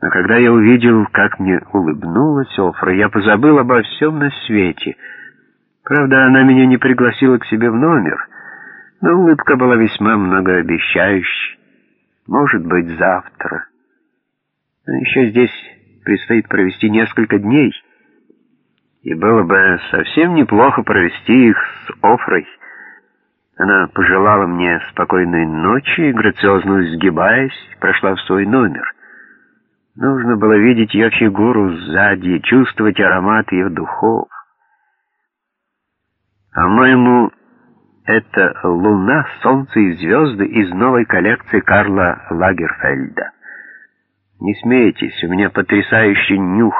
Но когда я увидел, как мне улыбнулась Офра, я позабыл обо всем на свете. Правда, она меня не пригласила к себе в номер, но улыбка была весьма многообещающей. Может быть, завтра. Но еще здесь предстоит провести несколько дней, и было бы совсем неплохо провести их с Офрой. Она пожелала мне спокойной ночи и, грациозно сгибаясь, прошла в свой номер. Нужно было видеть ее фигуру сзади, чувствовать аромат ее духов. По-моему, это луна, солнце и звезды из новой коллекции Карла Лагерфельда. Не смейтесь, у меня потрясающий нюх,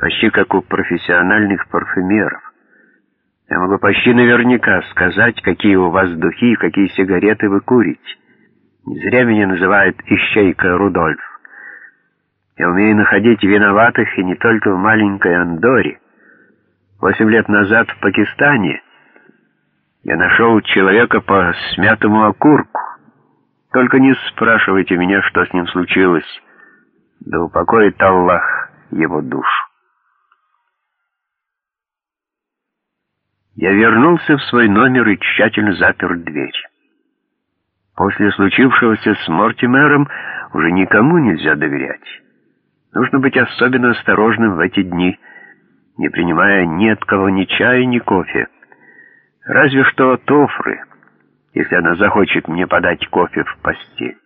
почти как у профессиональных парфюмеров. Я могу почти наверняка сказать, какие у вас духи и какие сигареты вы курите. Не зря меня называют «Ищейка Рудольф». Я умею находить виноватых и не только в маленькой Андоре. Восемь лет назад в Пакистане я нашел человека по смятому окурку. Только не спрашивайте меня, что с ним случилось. Да упокоит Аллах его душу. Я вернулся в свой номер и тщательно запер дверь. После случившегося с Мортимером уже никому нельзя доверять. Нужно быть особенно осторожным в эти дни, не принимая ни от кого ни чая, ни кофе. Разве что тофры, если она захочет мне подать кофе в постель.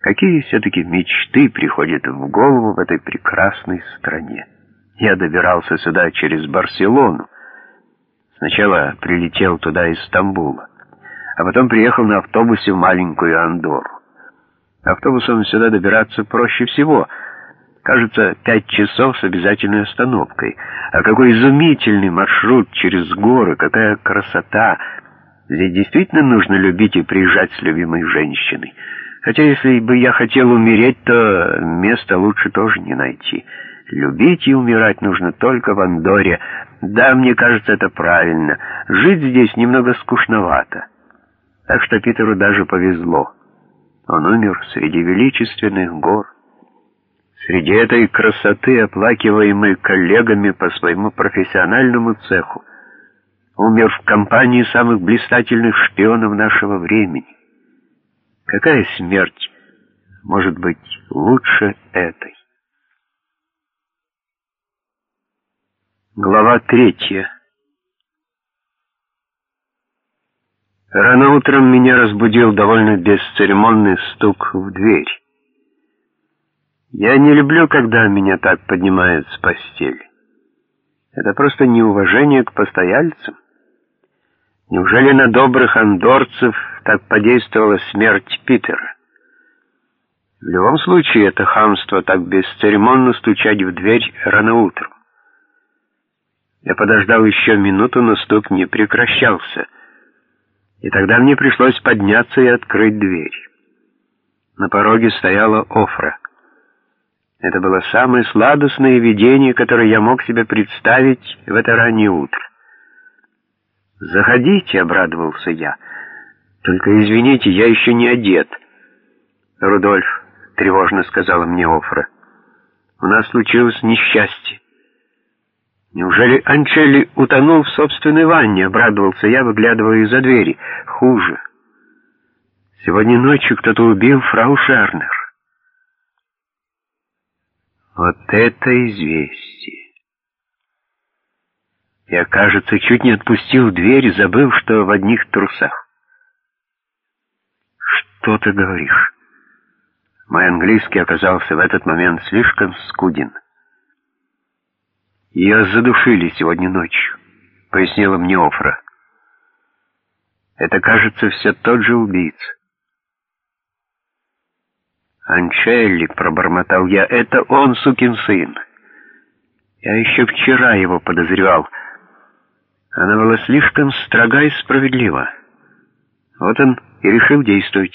Какие все-таки мечты приходят в голову в этой прекрасной стране. Я добирался сюда через Барселону, Сначала прилетел туда из Стамбула, а потом приехал на автобусе в маленькую Андору. Автобусом сюда добираться проще всего. Кажется, пять часов с обязательной остановкой. А какой изумительный маршрут через горы, какая красота! Здесь действительно нужно любить и приезжать с любимой женщиной. Хотя если бы я хотел умереть, то места лучше тоже не найти. Любить и умирать нужно только в Андоре. Да, мне кажется, это правильно. Жить здесь немного скучновато. Так что Питеру даже повезло. Он умер среди величественных гор. Среди этой красоты, оплакиваемой коллегами по своему профессиональному цеху, умер в компании самых блистательных шпионов нашего времени. Какая смерть может быть лучше этой? Глава третья. Рано утром меня разбудил довольно бесцеремонный стук в дверь. Я не люблю, когда меня так поднимают с постели. Это просто неуважение к постояльцам. Неужели на добрых андорцев так подействовала смерть Питера? В любом случае, это хамство так бесцеремонно стучать в дверь рано утром. Я подождал еще минуту, но стук не прекращался. И тогда мне пришлось подняться и открыть дверь. На пороге стояла Офра. Это было самое сладостное видение, которое я мог себе представить в это раннее утро. «Заходите», — обрадовался я. «Только извините, я еще не одет». «Рудольф», — тревожно сказала мне Офра, — «у нас случилось несчастье». Неужели Анчелли утонул в собственной ванне? Обрадовался я, выглядывая из-за двери. Хуже. Сегодня ночью кто-то убил фрау Шернер. Вот это известие. Я, кажется, чуть не отпустил дверь, забыв, что в одних трусах. Что ты говоришь? Мой английский оказался в этот момент слишком скуден. «Ее задушили сегодня ночью», — пояснила мне Офра. «Это, кажется, все тот же убийца». «Анчелли», — пробормотал я, — «это он, сукин сын. Я еще вчера его подозревал. Она была слишком строга и справедлива. Вот он и решил действовать».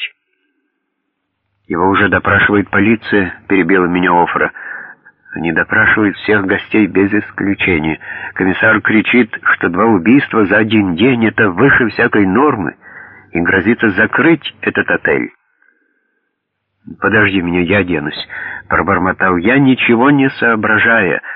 «Его уже допрашивает полиция», — перебила меня Офра. Они допрашивают всех гостей без исключения. Комиссар кричит, что два убийства за один день — это выше всякой нормы, и грозится закрыть этот отель. «Подожди меня, я оденусь», — пробормотал я, ничего не соображая —